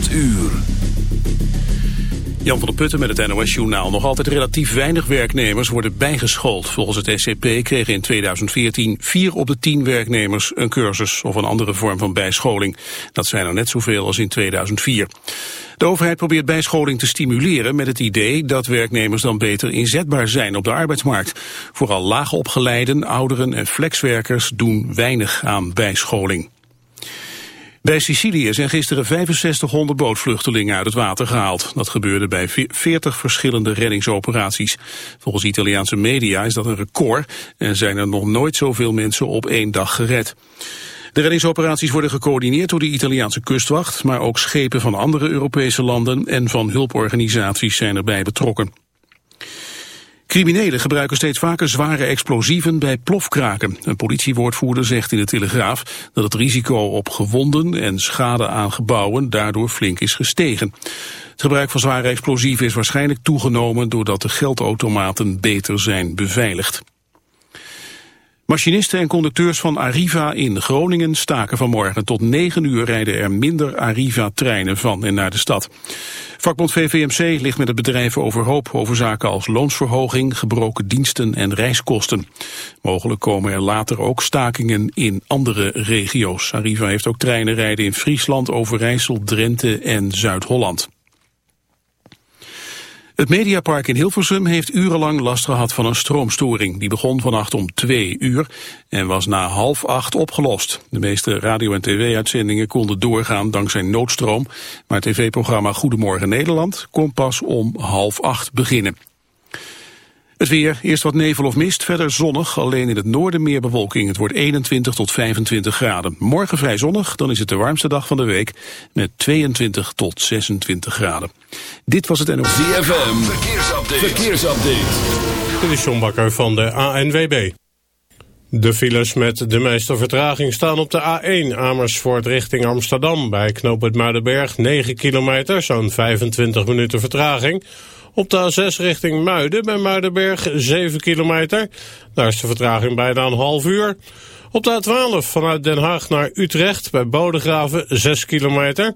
8 uur. Jan van der Putten met het NOS-journaal. Nog altijd relatief weinig werknemers worden bijgeschoold. Volgens het SCP kregen in 2014 vier op de tien werknemers een cursus of een andere vorm van bijscholing. Dat zijn er net zoveel als in 2004. De overheid probeert bijscholing te stimuleren met het idee dat werknemers dan beter inzetbaar zijn op de arbeidsmarkt. Vooral laagopgeleiden, ouderen en flexwerkers doen weinig aan bijscholing. Bij Sicilië zijn gisteren 6500 bootvluchtelingen uit het water gehaald. Dat gebeurde bij 40 verschillende reddingsoperaties. Volgens Italiaanse media is dat een record en zijn er nog nooit zoveel mensen op één dag gered. De reddingsoperaties worden gecoördineerd door de Italiaanse kustwacht, maar ook schepen van andere Europese landen en van hulporganisaties zijn erbij betrokken. Criminelen gebruiken steeds vaker zware explosieven bij plofkraken. Een politiewoordvoerder zegt in de Telegraaf dat het risico op gewonden en schade aan gebouwen daardoor flink is gestegen. Het gebruik van zware explosieven is waarschijnlijk toegenomen doordat de geldautomaten beter zijn beveiligd. Machinisten en conducteurs van Arriva in Groningen staken vanmorgen. Tot 9 uur rijden er minder Arriva-treinen van en naar de stad. Vakbond VVMC ligt met het bedrijf overhoop over zaken als loonsverhoging, gebroken diensten en reiskosten. Mogelijk komen er later ook stakingen in andere regio's. Arriva heeft ook treinen rijden in Friesland, Overijssel, Drenthe en Zuid-Holland. Het Mediapark in Hilversum heeft urenlang last gehad van een stroomstoring. Die begon vannacht om twee uur en was na half acht opgelost. De meeste radio- en tv-uitzendingen konden doorgaan dankzij noodstroom. Maar het tv-programma Goedemorgen Nederland kon pas om half acht beginnen. Het weer, eerst wat nevel of mist, verder zonnig, alleen in het noorden meer bewolking. Het wordt 21 tot 25 graden. Morgen vrij zonnig, dan is het de warmste dag van de week met 22 tot 26 graden. Dit was het NOS. ZFM, verkeersupdate. verkeersupdate. Dit is John Bakker van de ANWB. De files met de meeste vertraging staan op de A1 Amersfoort richting Amsterdam. Bij knooppunt Muidenberg 9 kilometer, zo'n 25 minuten vertraging. Op de A6 richting Muiden bij Muidenberg 7 kilometer. Daar is de vertraging bijna een half uur. Op de A12 vanuit Den Haag naar Utrecht bij Bodegraven 6 kilometer.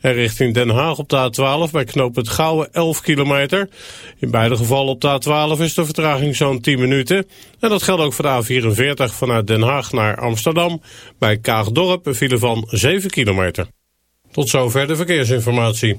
En richting Den Haag op de A12 bij knooppunt Gouwen 11 kilometer. In beide gevallen op de A12 is de vertraging zo'n 10 minuten. En dat geldt ook voor de A44 vanuit Den Haag naar Amsterdam. Bij Kaagdorp een file van 7 kilometer. Tot zover de verkeersinformatie.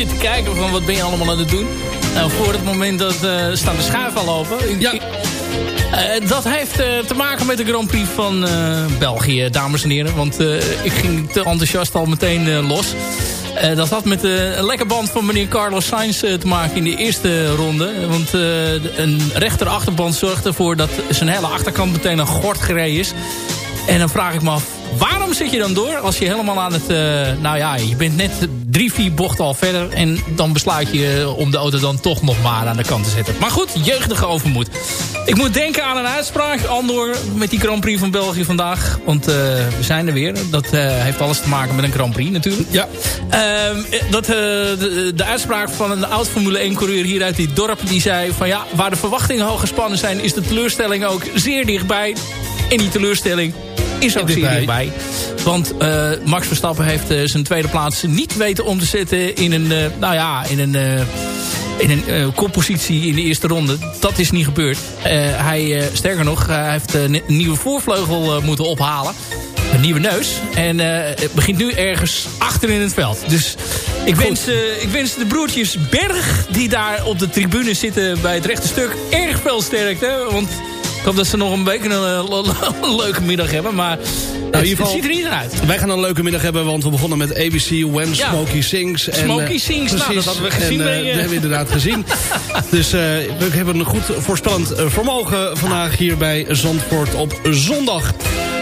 Ik zit te kijken van wat ben je allemaal aan het doen. Nou, voor het moment dat uh, staan de schuiven al open. Ja. Uh, dat heeft uh, te maken met de Grand Prix van België, dames en heren. Want ik ging te enthousiast al meteen los. dat had met een lekker band van meneer Carlos Sainz te maken in de eerste ronde. Want een rechter achterband zorgt ervoor dat zijn hele achterkant meteen een gort gereden is. En dan vraag ik me af, waarom zit je dan door als je helemaal aan het... nou ja, je bent net drie, vier bochten al verder. En dan besluit je om de auto dan toch nog maar aan de kant te zetten. Maar goed, jeugdige overmoed. Ik moet denken aan een uitspraak, Andor, met die Grand Prix van België vandaag. Want uh, we zijn er weer. Dat uh, heeft alles te maken met een Grand Prix natuurlijk. Ja. Uh, dat, de, de, uitspraak van een oud Formule 1 coureur hier uit dit dorp. Die zei van ja, waar de verwachtingen hoog gespannen zijn... is de teleurstelling ook zeer dichtbij. En die teleurstelling is ook dichtbij. Want uh, Max Verstappen heeft uh, zijn tweede plaats niet weten om te zetten in een, uh, nou ja, in een, in een koppositie in de eerste ronde. Dat is niet gebeurd. hij, sterker nog, hij heeft een nieuwe voorvleugel moeten ophalen. Een nieuwe neus. En het begint nu ergens achter in het veld. Dus ik wens, ik wens de broertjes Berg, die daar op de tribune zitten bij het rechte stuk, erg veel sterkte. Want ik hoop dat ze nog een beetje een, leuke middag hebben. Maar nou, in ieder geval, het ziet er niet uit. Wij gaan een leuke middag hebben, want we begonnen met ABC When Smokey Sings. En, Smokey uh, Sings, nou, dat hadden we gezien. En, uh, dat hebben we inderdaad gezien. Dus we hebben een goed voorspellend vermogen vandaag hier bij Zandvoort op zondag.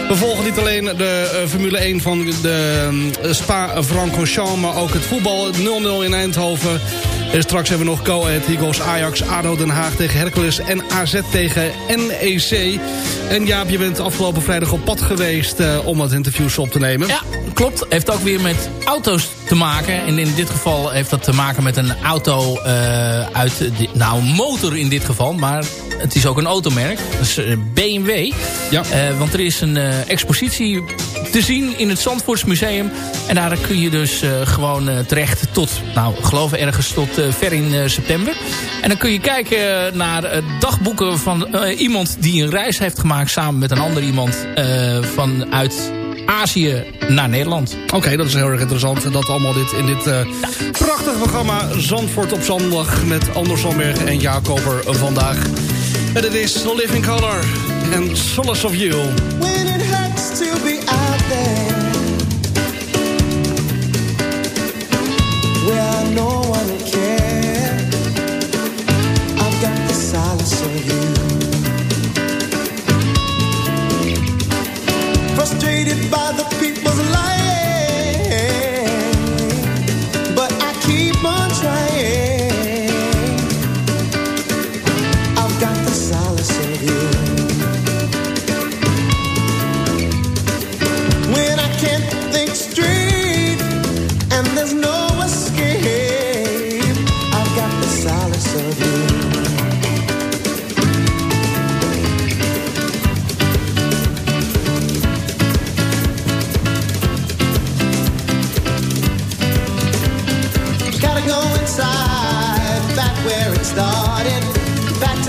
We volgen niet alleen de Formule 1 van de Spa-Francorchamps... maar ook het voetbal 0-0 in Eindhoven... Straks hebben we nog Go Ahead Eagles, Ajax, ADO Den Haag tegen Hercules en AZ tegen NEC. En Jaap, je bent afgelopen vrijdag op pad geweest uh, om wat interviews op te nemen. Ja, klopt. Heeft ook weer met auto's te maken. En in dit geval heeft dat te maken met een auto uh, uit... De, nou, motor in dit geval, maar het is ook een automerk. Dat is eh, BMW. Ja. Uh, want er is een uh, expositie te zien in het Zandvoortsmuseum. En daar kun je dus gewoon terecht tot, nou, geloof ergens tot ver in september. En dan kun je kijken naar dagboeken van iemand die een reis heeft gemaakt... samen met een ander iemand vanuit Azië naar Nederland. Oké, dat is heel erg interessant. En dat allemaal dit in dit uh, prachtige programma Zandvoort op zondag... met Anders Zandberg en Jacober vandaag. En het is Living Color en Solace of You. When it hurts to be out there Where no one cares By the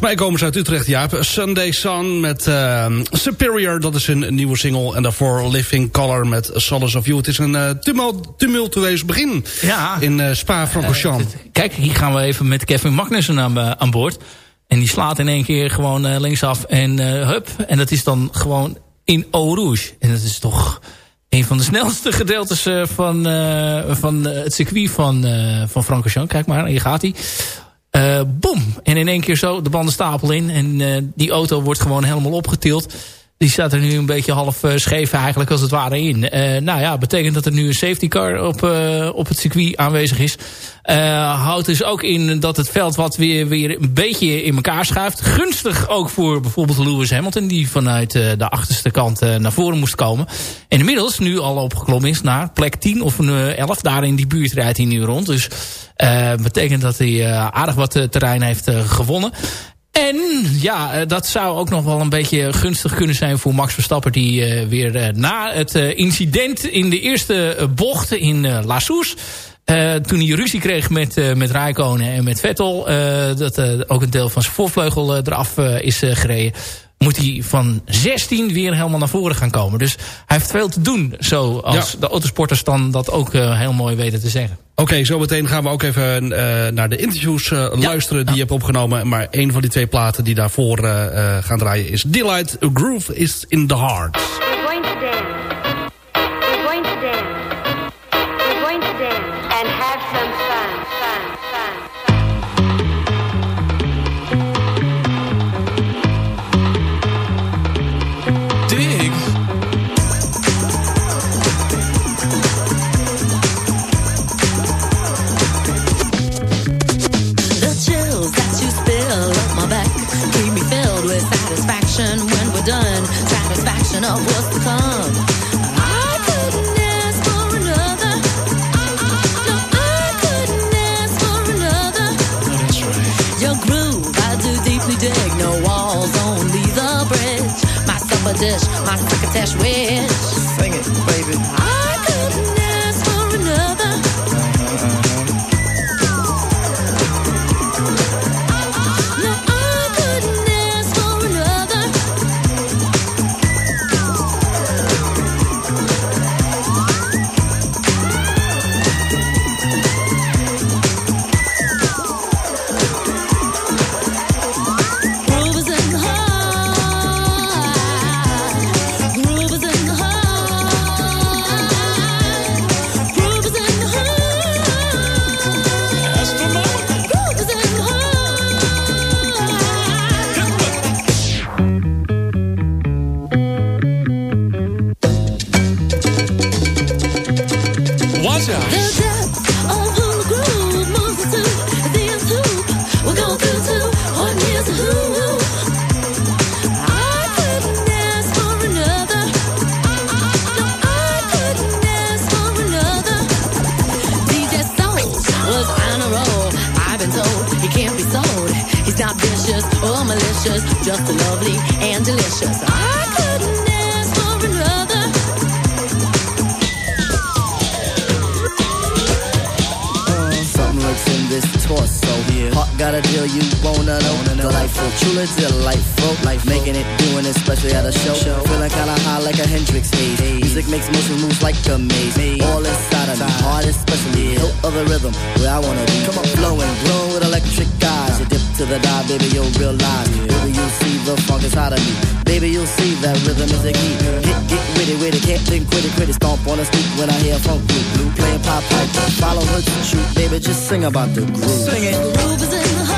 Mij komen ze uit Utrecht, Jaap. Sunday Sun met uh, Superior, dat is een nieuwe single. En daarvoor Living Color met Solace of You. Het is een uh, tumultueus begin ja. in uh, Spa-Francorchamps. kijk, hier gaan we even met Kevin Magnussen aan, aan boord. En die slaat in één keer gewoon linksaf en hup. En dat is dan gewoon in Eau Rouge. En dat is toch een van de snelste gedeeltes van, van het circuit van, van Francorchamps. Kijk maar, hier gaat hij. Uh, boom. En in één keer zo de bandenstapel in. En uh, die auto wordt gewoon helemaal opgetild. Die staat er nu een beetje half uh, scheef eigenlijk als het ware in. nou ja, betekent dat er nu een safety car op, op het circuit aanwezig is. houdt dus ook in dat het veld wat weer, weer een beetje in elkaar schuift. Gunstig ook voor bijvoorbeeld Lewis Hamilton. Die vanuit de achterste kant naar voren moest komen. En inmiddels nu al opgeklommen is naar plek 10 of 11. Daar in die buurt rijdt hij nu rond. Dus betekent dat hij aardig wat terrein heeft gewonnen. En ja, dat zou ook nog wel een beetje gunstig kunnen zijn voor Max Verstappen... die weer na het incident in de eerste bocht in La Soes... toen hij ruzie kreeg met, met Raikkonen en met Vettel... dat ook een deel van zijn voorvleugel eraf is gereden moet hij van 16 weer helemaal naar voren gaan komen. Dus hij heeft veel te doen, zo als de autosporters dan dat ook uh, heel mooi weten te zeggen. Oké, okay, zo meteen gaan we ook even uh, naar de interviews uh, ja. luisteren die je hebt opgenomen. Maar een van die twee platen die daarvoor gaan draaien is Delight. A Groove is in the Heart. We're going to dance. got a deal you wanna know. Delightful, truly delightful. Life making it, doing it, especially at a show. Feeling kinda high like a Hendrix haze. Music makes motion moves like a maze. All inside of me, heart especially. No other rhythm where I wanna be. Come on, flowing, glowing with electric eyes. You dip to the dive, baby, you'll realize. Baby, you'll see the funk inside of me. Baby, you'll see that rhythm is the key. Get, get with it, with it, can't think, quit it, quit it. Stomp on a stoop when I hear funk blue. Blue playing pop pipe, follow her to shoot. Baby, just sing about the groove. Sing it. The groove is in the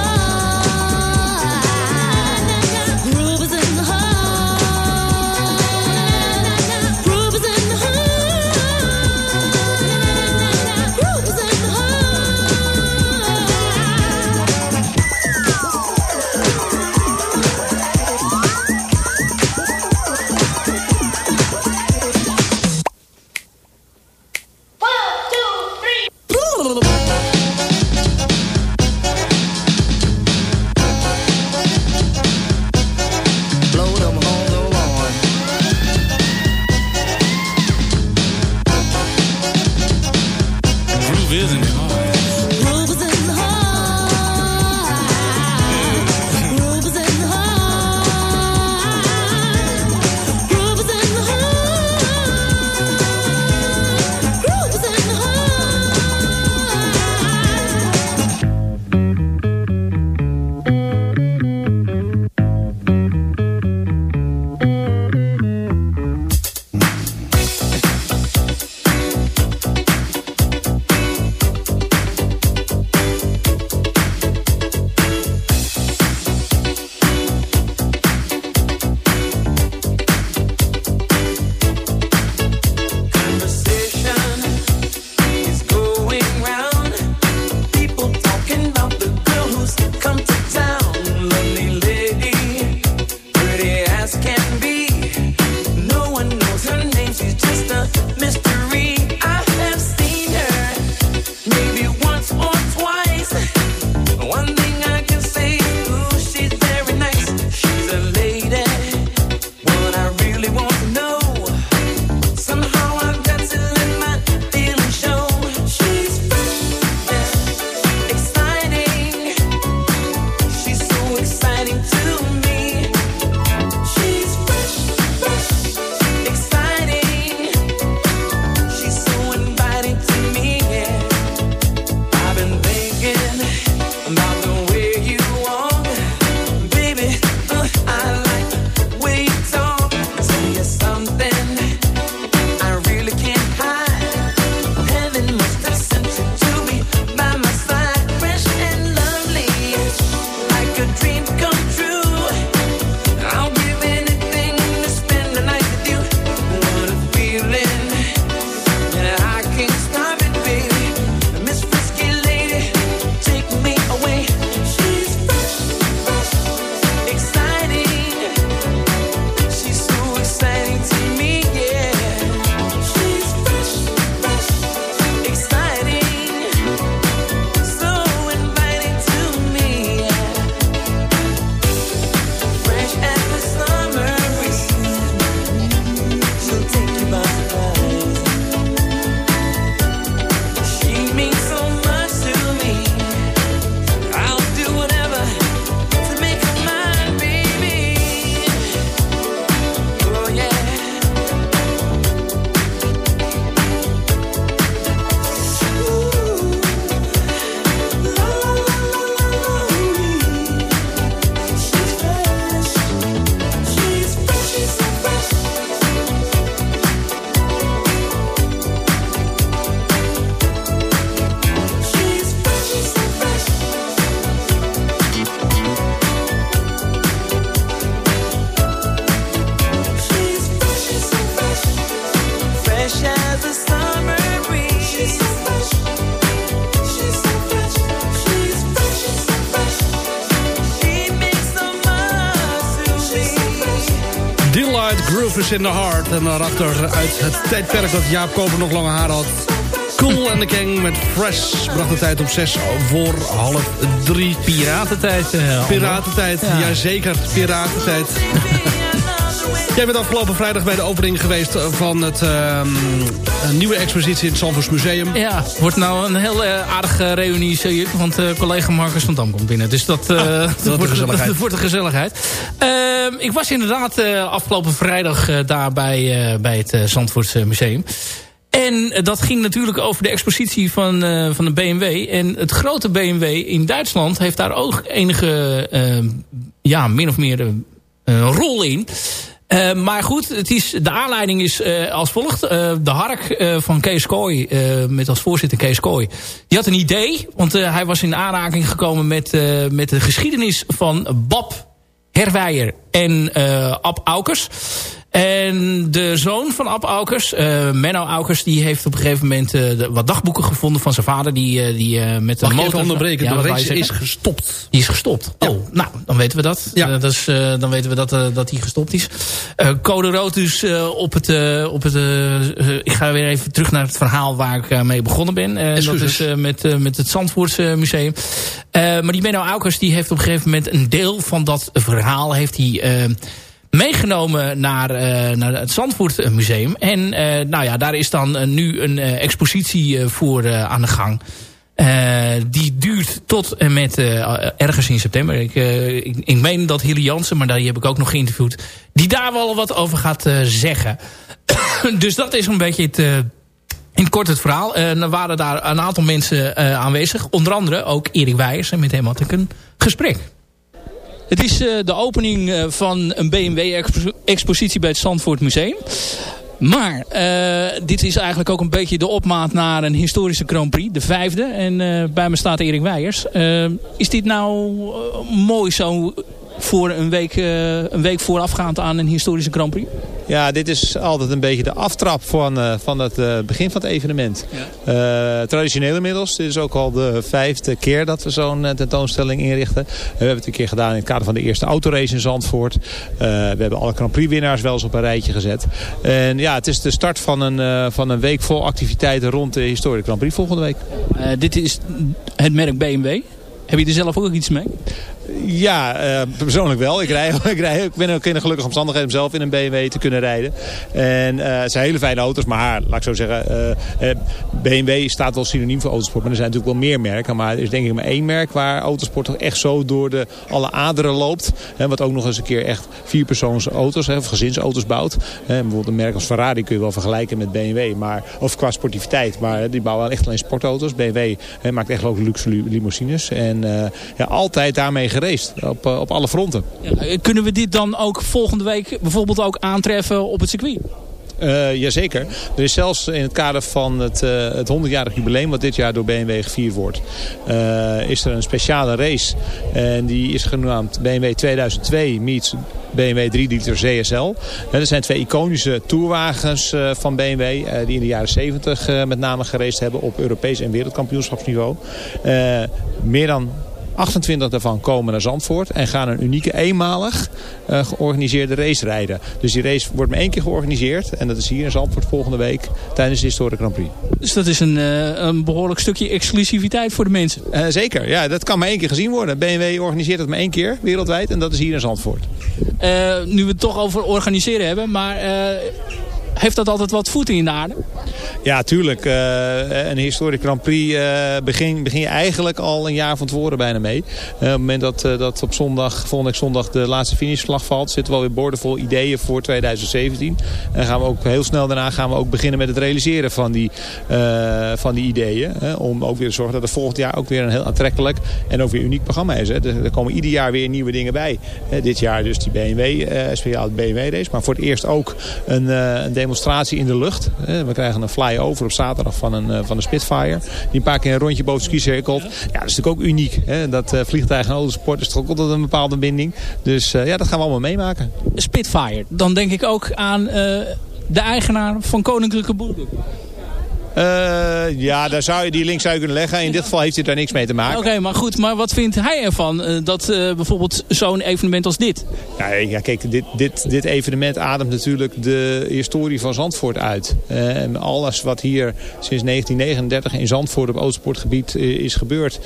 In the Heart. En daarachter uit het tijdperk dat Jaap Koper nog lange haar had. Cool and the Gang met Fresh bracht de tijd op 6 voor half 3. Piratentijd. Uh, Piratentijd, ja. jazeker. Piratentijd. Jij bent afgelopen vrijdag bij de opening geweest van het ehm, een nieuwe expositie in het Zandvoors Museum. Ja, wordt nou een heel eh, aardige reunie, zie ik. Want eh, collega Marcus van Dam komt binnen. Dus dat, eh, Ah, wordt een gezelligheid. dat wordt een gezelligheid. Ehm, ik was inderdaad eh, afgelopen vrijdag eh, daar bij, eh, bij het Zandvoortse Museum. En eh, dat ging natuurlijk over de expositie van, eh, van de BMW. En het grote BMW in Duitsland heeft daar ook enige, eh, ja, min of meer een rol in. Uh, maar goed, het is, de aanleiding is uh, als volgt. Uh, de Hark van Kees Kooi, met als voorzitter Kees Kooi... die had een idee, want hij was in aanraking gekomen met, met de geschiedenis van Bab Herwijer en Ab Aukers... En de zoon van Ab Aukers, uh, Menno Aukers... die heeft op een gegeven moment uh, de, wat dagboeken gevonden van zijn vader... die, uh, die met Mag de motor... onderbreken? Ja, de race is gestopt. Die is gestopt. Ja. Oh, nou, dan weten we dat. Ja. dat is, dan weten we dat, dat die gestopt is. code rood dus op het... op het ik ga weer even terug naar het verhaal waar ik mee begonnen ben. En dat is met, met het Zandvoortse museum. maar die Menno Aukers die heeft op een gegeven moment... een deel van dat verhaal heeft hij meegenomen naar, uh, naar het Zandvoort Museum. En uh, nou ja, daar is dan uh, nu een expositie voor aan de gang. die duurt tot en met ergens in september. Ik, ik, ik meen dat Hilly Jansen, maar die heb ik ook nog geïnterviewd... die daar wel wat over gaat zeggen. dus dat is een beetje het... in kort het verhaal. Er waren daar een aantal mensen aanwezig. Onder andere ook Erik Weijers. En met hem had ik een gesprek. Het is uh, de opening uh, van een BMW-expositie bij het Zandvoort Museum. Maar uh, dit is eigenlijk ook een beetje de opmaat naar een historische Grand Prix. De vijfde. En bij me staat Erik Weijers. is dit nou mooi zo voor een week, een week voorafgaand aan een historische Grand Prix? Ja, dit is altijd een beetje de aftrap van, uh, van het uh, begin van het evenement. Ja. Uh, traditioneel inmiddels. Dit is ook al de vijfde keer dat we zo'n tentoonstelling inrichten. we hebben het een keer gedaan in het kader van de eerste autorace in Zandvoort. we hebben alle Grand Prix winnaars wel eens op een rijtje gezet. En ja, het is de start van een, van een week vol activiteiten rond de historische Grand Prix volgende week. dit is het merk BMW. Heb je er zelf ook iets mee? Ja, uh, persoonlijk wel. Ik, rij, ik, rij, ik ben ook in een gelukkige omstandigheid om zelf in een BMW te kunnen rijden. En uh, het zijn hele fijne auto's, maar laat ik zo zeggen, uh, BMW staat wel synoniem voor autosport. Maar er zijn natuurlijk wel meer merken. Maar er is denk ik maar één merk waar autosport toch echt zo door de, alle aderen loopt. Hè, wat ook nog eens een keer echt vierpersoons auto's hè, of gezinsauto's bouwt. Hè, bijvoorbeeld een merk als Ferrari kun je wel vergelijken met BMW. Maar, of qua sportiviteit. Maar die bouwen echt alleen sportauto's. BMW hè, maakt echt ook luxe limousines. En ja, altijd daarmee geraced. Op, op alle fronten. Ja, kunnen we dit dan ook volgende week bijvoorbeeld ook aantreffen op het circuit? Uh, jazeker. Er is zelfs in het kader van het, uh, het 100-jarig jubileum... wat dit jaar door BMW gevierd wordt... Uh, is er een speciale race. En die is genaamd BMW 2002 meets BMW 3 liter ZSL. dat zijn twee iconische tourwagens van BMW... die in de jaren 70 met name geraced hebben... op Europees en wereldkampioenschapsniveau. meer dan 28 daarvan komen naar Zandvoort en gaan een unieke eenmalig uh, georganiseerde race rijden. Dus die race wordt maar één keer georganiseerd en dat is hier in Zandvoort volgende week tijdens de Historic Grand Prix. Dus dat is een, uh, een behoorlijk stukje exclusiviteit voor de mensen? Uh, zeker, ja, dat kan maar één keer gezien worden. BMW organiseert het maar één keer wereldwijd en dat is hier in Zandvoort. nu we het toch over organiseren hebben, maar heeft dat altijd wat voeten in de aarde? Ja, tuurlijk. Uh, een historic Grand Prix uh, begin, begin je eigenlijk al een jaar van tevoren bijna mee. Uh, op het moment dat, dat op zondag, volgende zondag de laatste finishvlag valt... zitten we alweer boordevol ideeën voor 2017. En gaan we ook heel snel daarna gaan we ook beginnen met het realiseren van die, van die ideeën. om ook weer te zorgen dat er volgend jaar ook weer een heel aantrekkelijk en ook weer uniek programma is. Hè. Er, komen ieder jaar weer nieuwe dingen bij. dit jaar dus die BMW, speciaal BMW race. Maar voor het eerst ook een, een demonstratie in de lucht. We krijgen een fly-over op zaterdag van een, van een Spitfire. Die een paar keer een rondje boven het ski. Ja, dat is natuurlijk ook uniek. Dat uh, vliegtuig en autosport is toch altijd een bepaalde binding. Dus uh, ja, dat gaan we allemaal meemaken. Spitfire, dan denk ik ook aan de eigenaar van Koninklijke Boeren. Eh, ja, daar zou je die link zou je kunnen leggen. In dit geval heeft hij daar niks mee te maken. Oké, maar goed. Maar wat vindt hij ervan? eh, dat eh, bijvoorbeeld zo'n evenement als dit... Ja, ja kijk, dit, dit, dit evenement ademt natuurlijk de historie van Zandvoort uit. En alles wat hier sinds 1939 in Zandvoort op autosportgebied eh, is gebeurd,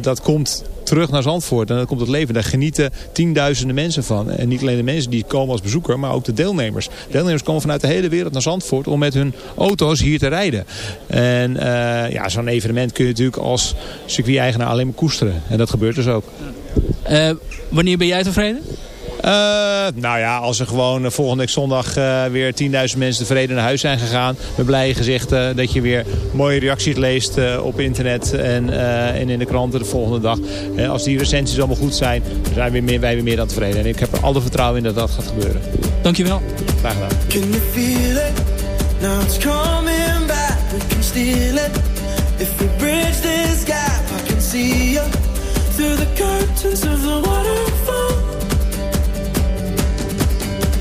dat komt terug naar Zandvoort. En dan komt het leven. Daar genieten tienduizenden mensen van. En niet alleen de mensen die komen als bezoeker, maar ook de deelnemers. Deelnemers komen vanuit de hele wereld naar Zandvoort om met hun auto's hier te rijden. En eh, ja, zo'n evenement kun je natuurlijk als circuit-eigenaar alleen maar koesteren. En dat gebeurt dus ook. Eh, wanneer ben jij tevreden? Eh, nou ja, als er gewoon eh, volgende week zondag eh, weer 10.000 mensen tevreden naar huis zijn gegaan. Met blije gezichten dat je weer mooie reacties leest eh, op internet en, eh, en in de kranten de volgende dag. Als die recensies allemaal goed zijn, dan zijn we meer, wij weer meer dan tevreden. En ik heb er alle vertrouwen in dat dat gaat gebeuren. Dankjewel. Graag gedaan. Can you feel it? Now it's coming back. We can steal it. If we bridge this gap, I can see you through the curtains of the waterfall.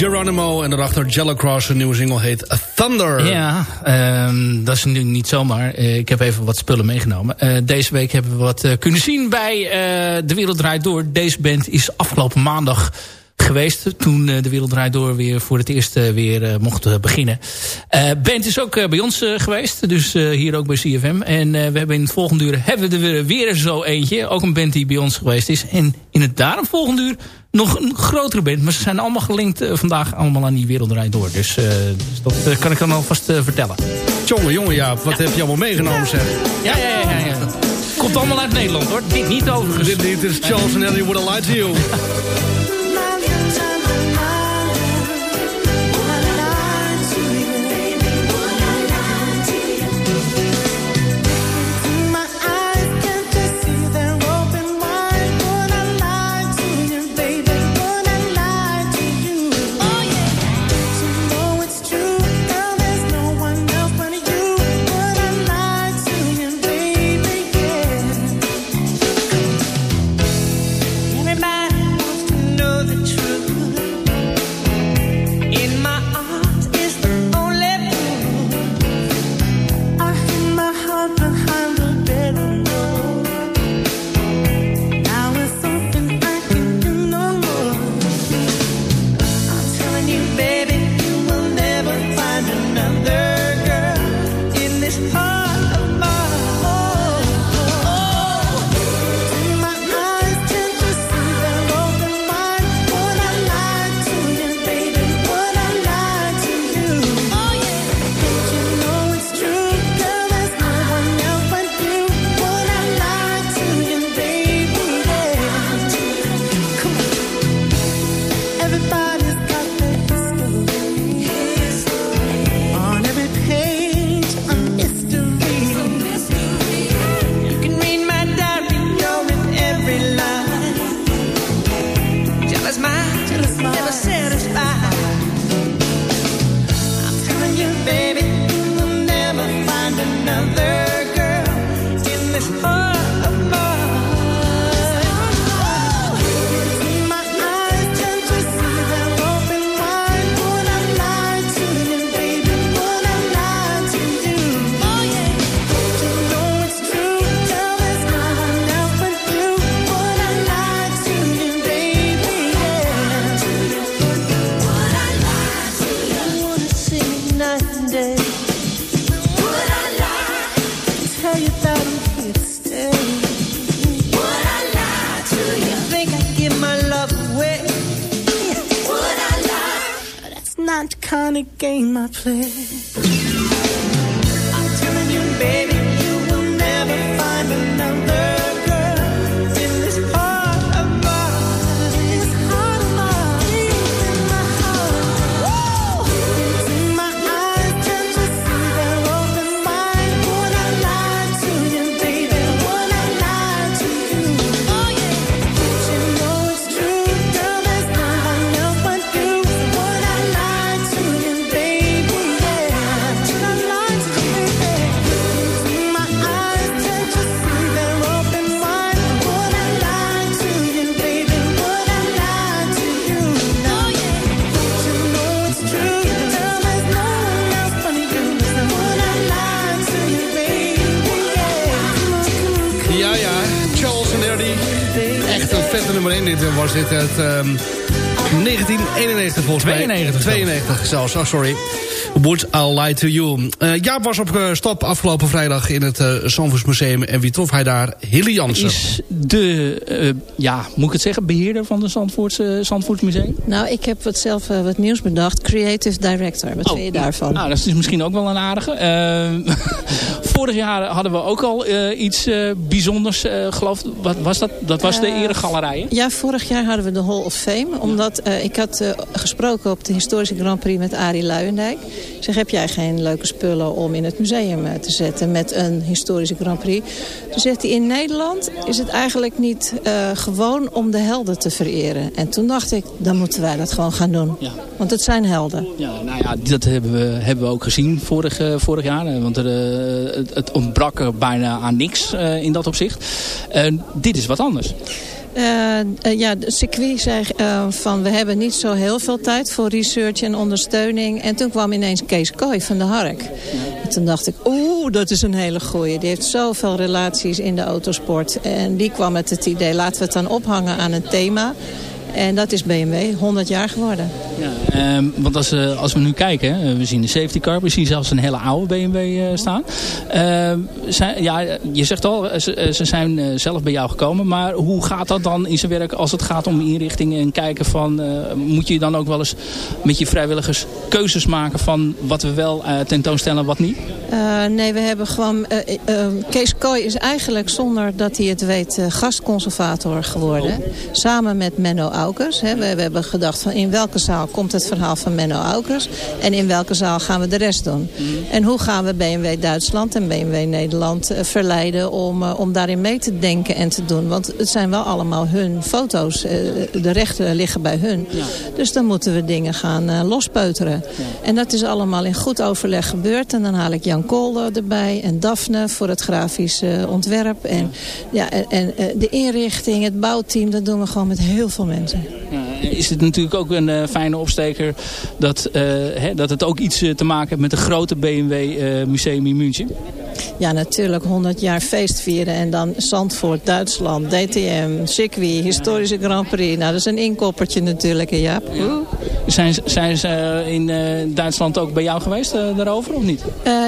Geronimo en daarachter Jello Cross. Een nieuwe single heet A Thunder. Ja, ehm, dat is nu niet zomaar. Uh, ik heb even wat spullen meegenomen. Eh, deze week hebben we wat eh, kunnen zien bij De Wereld Draait Door. Deze band is afgelopen maandag geweest. Toen eh, de Wereld Draait Door weer voor het eerst eh, weer eh, mocht beginnen. Bent is ook bij ons geweest. Dus hier ook bij CFM. En we hebben in het volgende uur hebben we er weer zo eentje. Ook een band die bij ons geweest is. En in het daarom volgende uur nog een grotere band. Maar ze zijn allemaal gelinkt vandaag allemaal aan die Wereld Door. Dus, dus dat kan ik dan alvast uh, vertellen. Jongen, jongen ja, wat heb je allemaal meegenomen zeg. Ja, ja, ja. ja. Komt allemaal uit Nederland hoor. Dit niet overigens. Dit, is Charles en Ellie with a Light To place. Dit uit ehm, 1991 volgens mij. 92 zelfs. 92 zelfs, oh, sorry. Would I Lie To You. Eh Jaap was op eh, stap afgelopen vrijdag in het uh, Zandvoortsmuseum. En wie trof hij daar? Hilly Jansen. Is de, eh, ja, moet ik het zeggen, beheerder van het Zandvoortse, Zandvoortsmuseum? Nou, ik heb wat zelf wat nieuws bedacht. Creative Director. Wat vind je daarvan? Nou, dat is misschien ook wel een aardige. Vorig jaar hadden we ook al eh, iets eh, bijzonders, eh, geloof Wat was dat? Dat was de eregalerij, hè? Ja, vorig jaar hadden we de Hall of Fame. Omdat ik had gesproken op de historische Grand Prix met Arie Luijendijk. Ik zeg, heb jij geen leuke spullen om in het museum te zetten met een historische Grand Prix? Toen zegt hij, in Nederland is het eigenlijk niet gewoon om de helden te vereren. En toen dacht ik, dan moeten wij dat gewoon gaan doen. Ja. Want het zijn helden. Ja, nou ja, dat hebben we, hebben we ook gezien vorig, vorig jaar. Want er, het, ontbrak er bijna aan niks eh, in dat opzicht. Eh, dit is wat anders. Eh, ja, de circuit zei van we hebben niet zo heel veel tijd voor research en ondersteuning. En toen kwam ineens Kees Kooi van de Hark. En toen dacht ik, oeh, dat is een hele goeie. Die heeft zoveel relaties in de autosport. En die kwam met het idee, laten we het dan ophangen aan een thema. En dat is BMW, 100 jaar geworden. Ja, ehm, want als, eh, als we nu kijken, hè, we zien de safety car, we zien zelfs een hele oude BMW eh, staan. Ehm, zijn, ja, je zegt al, eh, ze, ze zijn zelf bij jou gekomen, maar hoe gaat dat dan in zijn werk als het gaat om inrichtingen en kijken van, moet je dan ook wel eens met je vrijwilligers keuzes maken van wat we wel tentoonstellen en wat niet? Nee, we hebben gewoon... eh, eh, eh, Kees Kooi is eigenlijk, zonder dat hij het weet, gastconservator geworden. Samen met Menno Aukers. Hè. We, we hebben gedacht van in welke zaal komt het verhaal van Menno Aukers. En in welke zaal gaan we de rest doen. En hoe gaan we BMW Duitsland en BMW Nederland eh, verleiden om, eh, om daarin mee te denken en te doen. Want het zijn wel allemaal hun foto's. eh, de rechten liggen bij hun. Dus dan moeten we dingen gaan lospeuteren. En dat is allemaal in goed overleg gebeurd. En dan haal ik Jan Kolder erbij en Daphne voor het grafisch eh, ontwerp. En, ja. en, en de inrichting, het bouwteam, dat doen we gewoon met heel veel mensen. Ja, is het natuurlijk ook een eh, fijne opsteker dat, eh, hè, dat het ook iets eh, te maken heeft met de grote BMW eh, museum in München? Ja, natuurlijk 100 jaar feest vieren. En dan Zandvoort, Duitsland, DTM, circuit, historische Grand Prix. Nou, dat is een inkoppertje natuurlijk, hè, Jaap. Zijn, ze- zijn ze eh, in eh, Duitsland ook bij jou geweest eh, daarover of niet?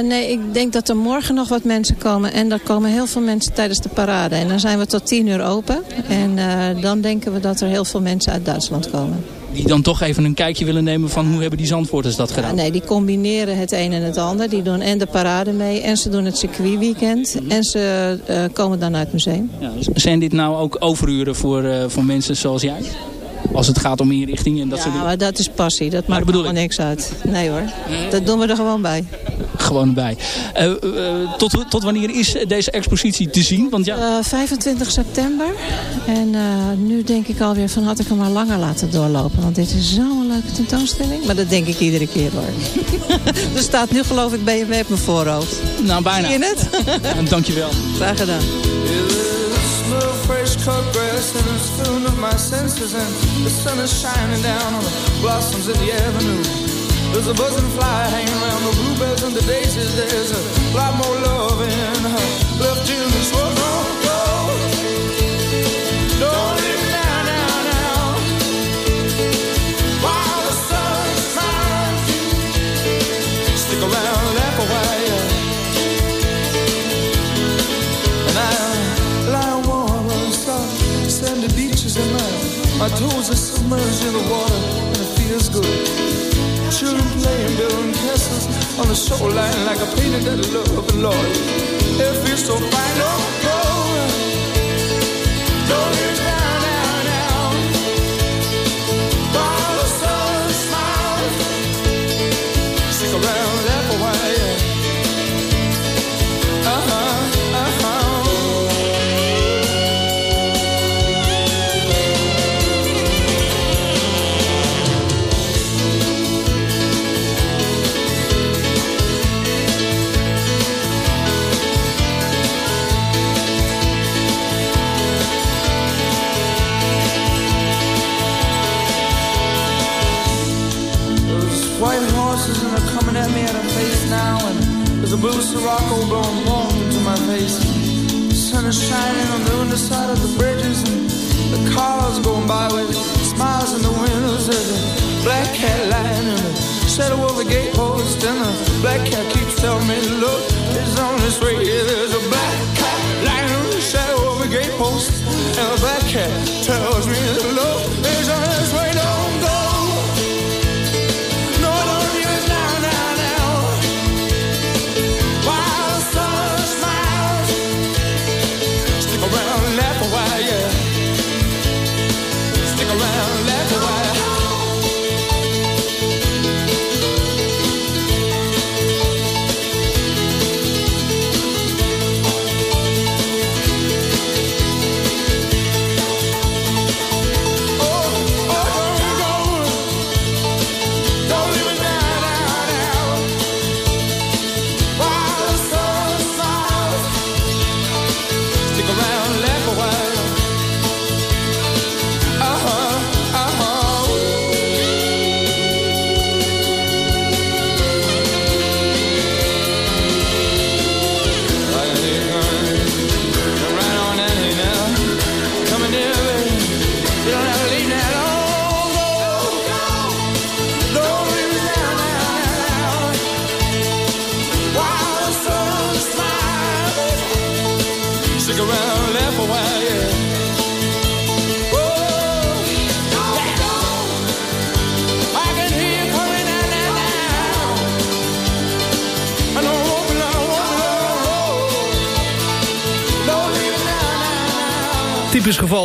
Nee, ik denk dat er morgen nog wat mensen komen. En er komen heel veel mensen tijdens de parade. En dan zijn we tot 10 uur open. En dan denken we dat er heel veel mensen uit Duitsland komen. Die dan toch even een kijkje willen nemen van hoe hebben die Zandvoorters dat gedaan? Nee, die combineren het een en het ander. Die doen en de parade mee. En ze doen het circuitweekend. En ze eh, komen dan uit het museum. Ja, dus zijn dit nou ook overuren voor, eh, voor mensen zoals jij? Als het gaat om inrichting en dat soort Ja, dingen? maar dat is passie. Dat maakt allemaal niks uit. Nee hoor, dat doen we er gewoon bij. Gewoon bij. Eh, eh, tot, tot wanneer is deze expositie te zien? Want ja, Eh, 25 september. En eh, nu denk ik alweer van had ik hem maar langer laten doorlopen. Want dit is zo'n leuke tentoonstelling. Maar dat denk ik iedere keer hoor. er staat nu geloof ik BMW op mijn voorhoofd. nou bijna. Zie je het? Ja, dankjewel. Graag gedaan. Smell fresh cut grass and it's filling up my senses and the sun is shining down on the blossoms in the avenue. There's a buzzing fly hanging around the bluebells and the daisies. There's a lot more love in her left in this world. Don't go. Don't leave me now, now, now. While the sun shines, stick around, laugh a while. And I lie warm on the soft sandy beaches and my, my toes are submerged in the water and it feels good. Children playing, building castles on the shoreline like a painted that love and Lord. It feels so fine. Don't go. Don't blue Sirocco blowing warm into my face. The sun is shining on the underside of the bridges and The cars going by with smiles in the windows. There's a black cat lying in the shadow of a gatepost. And the black cat keeps telling me, look, it's on its way. There's a black cat lying in the shadow of a gatepost. And the black cat tells me,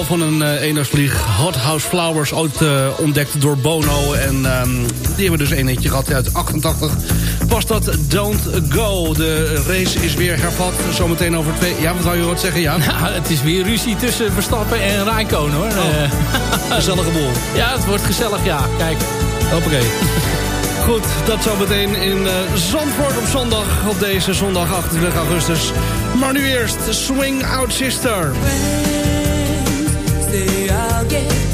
van een eh eendagsvlieg. Hot House Flowers, ooit eh, ontdekt door Bono. En ehm, die hebben dus een eentje gehad uit 88. Was dat Don't Go. De race is weer hervat. Zometeen over twee... Ja, wat wou je wat zeggen, ja? Ja, het is weer ruzie tussen Verstappen en Rijkoon hoor. Eh, Gezellige boel. ja, het wordt gezellig, ja. Kijk. Hoppakee. Goed, dat zometeen in eh, Zandvoort op zondag. Op deze zondag 28 augustus. Maar nu eerst Swing Out Sister. yeah.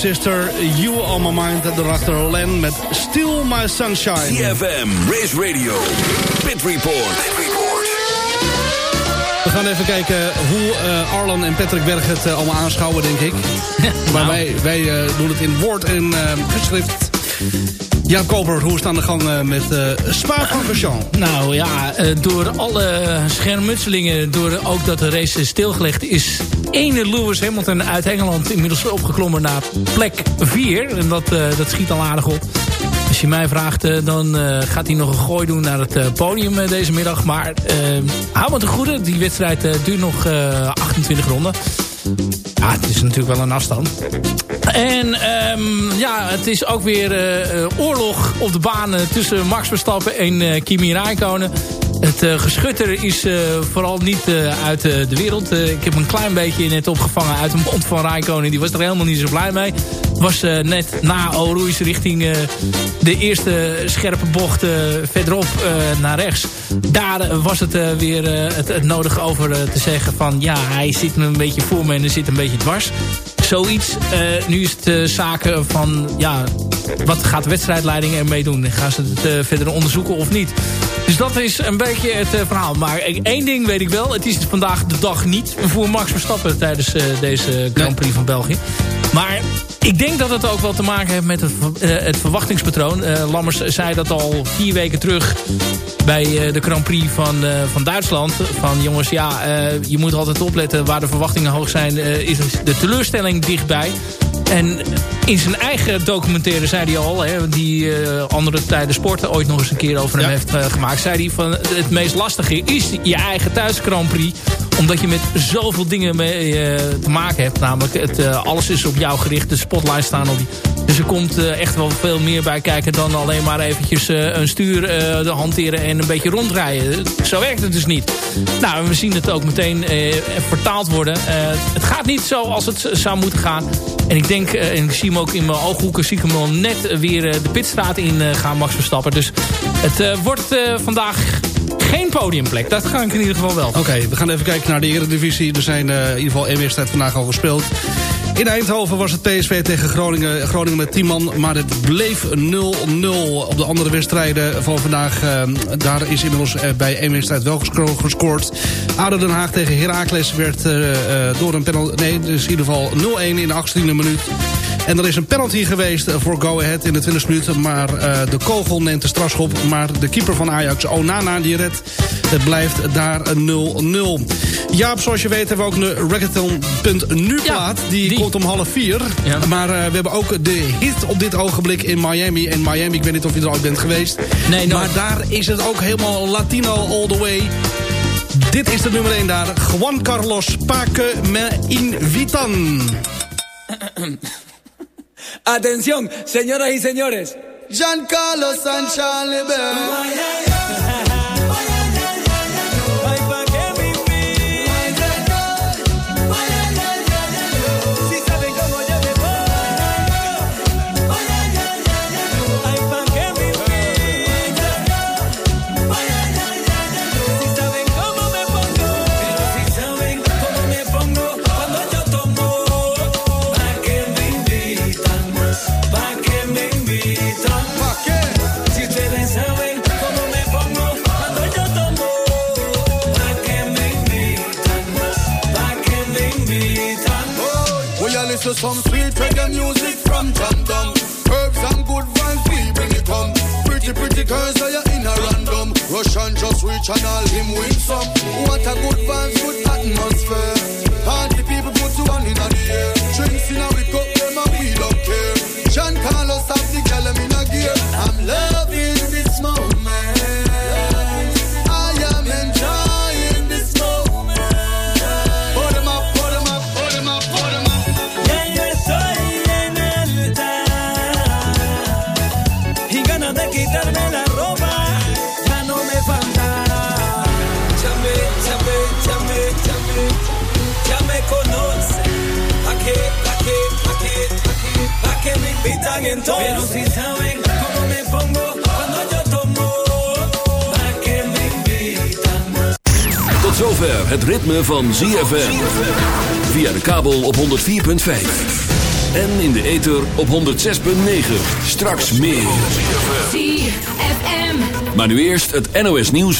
Sister, You On My Mind. Daarachter Len met Still My Sunshine. CFM, Race Radio, Pit Report. We gaan even kijken hoe eh, Arlan en Patrick Berg het eh, allemaal aanschouwen, denk ik. maar wij, wij eh, doen het in woord en eh, geschrift. Jaap Koper, hoe is het aan de gang eh, met uh, Spa-Francorchamps? Nou ja, door alle schermutselingen, door ook dat de race stilgelegd is... ene Lewis Hamilton uit Engeland inmiddels opgeklommen naar plek 4. En dat, eh, dat schiet al aardig op. Als je mij vraagt, eh, dan eh, gaat hij nog een gooi doen naar het podium deze middag. Maar hou me te goede, die wedstrijd duurt nog eh, 28 ronden. Ja, het is natuurlijk wel een afstand. En ehm, ja, het is ook weer oorlog op de baan eh, tussen Max Verstappen en Kimi Räikkönen. Het eh, geschutter is eh, vooral niet eh, uit de wereld. Ik heb een klein beetje net opgevangen uit de mond van Räikkönen. Die was er helemaal niet zo blij mee. Was net na Oroes richting de eerste scherpe bocht verderop naar rechts. Daar was het weer het, het nodig over te zeggen van... ja, hij zit me een beetje voor me en er zit een beetje dwars zoiets. Eh, nu is het uh, zaken van, ja, wat gaat de wedstrijdleiding ermee doen? Gaan ze het uh, verder onderzoeken of niet? Dus dat is een beetje het uh, verhaal. Maar ik, één ding weet ik wel. Het is vandaag de dag niet voor Max Verstappen tijdens deze Grand Prix van België. Maar ik denk dat het ook wel te maken heeft met het, het verwachtingspatroon. Lammers zei dat al vier weken terug bij de Grand Prix van, van Duitsland. Van jongens, ja, je moet altijd opletten waar de verwachtingen hoog zijn. is de teleurstelling dichtbij. En in zijn eigen documentaire zei hij al... Hè, die uh, andere tijden sporten ooit nog eens een keer over hem ja. heeft uh, gemaakt... zei hij van het meest lastige is je eigen thuis Grand Prix omdat je met zoveel dingen mee uh, te maken hebt. Namelijk, het, uh, alles is op jou gericht. De spotlights staan op je. Dus er komt uh, echt wel veel meer bij kijken... dan alleen maar eventjes een stuur de hanteren en een beetje rondrijden. Zo werkt het dus niet. Nou, we zien het ook meteen vertaald worden. het gaat niet zo als het zou moeten gaan. En ik denk, en ik zie hem ook in mijn ooghoeken... zie ik hem al net weer de pitstraat in gaan, Max Verstappen. Dus het wordt vandaag geen podiumplek. Dat ga ik in ieder geval wel. Oké, we gaan even kijken naar de Eredivisie. Er zijn uh, in ieder geval één wedstrijd vandaag al gespeeld. In Eindhoven was het PSV tegen Groningen. Groningen met 10 man, maar het bleef 0-0. Op de andere wedstrijden van vandaag... Uh, daar is inmiddels uh, bij één wedstrijd wel gescoord. ADO Den Haag tegen Heracles werd door een penalty... Nee, dus in ieder geval 0-1 in de 18e minuut. En er is een penalty geweest voor Go Ahead in de 20 minuten. Maar uh, de kogel neemt de strafschop. Maar de keeper van Ajax, Onana, die redt. Het blijft daar 0-0. Jaap, zoals je weet hebben we ook een Racketon.nu plaat. Ja, die, die, komt om half vier. Ja. Maar uh, we hebben ook de hit op dit ogenblik in Miami. En Miami, ik weet niet of je er ooit bent geweest. Nee, maar daar is het ook helemaal Latino all the way. Dit is de nummer 1 daar. Juan Carlos Paque me invitan. Atención, señoras y señores. Giancarlo reggae music from Jam Dam. Herbs and good vibes, we bring it home. Pretty, pretty girls, so you're in a random. Russian just reach and all him win some. What a good vibes, good atmosphere. Party people put you on in the air. Drinks in a we cup, them and we don't care. John Carlos have the girl, I'm in a gear. I'm loving Pero si saben cómo me pongo cuando yo tomo, ¿pa qué me invitan? Tot zover het ritme van ZFM. Via de kabel op 104.5. En in de ether op 106.9. Straks meer. ZFM. Maar nu eerst het NOS nieuws.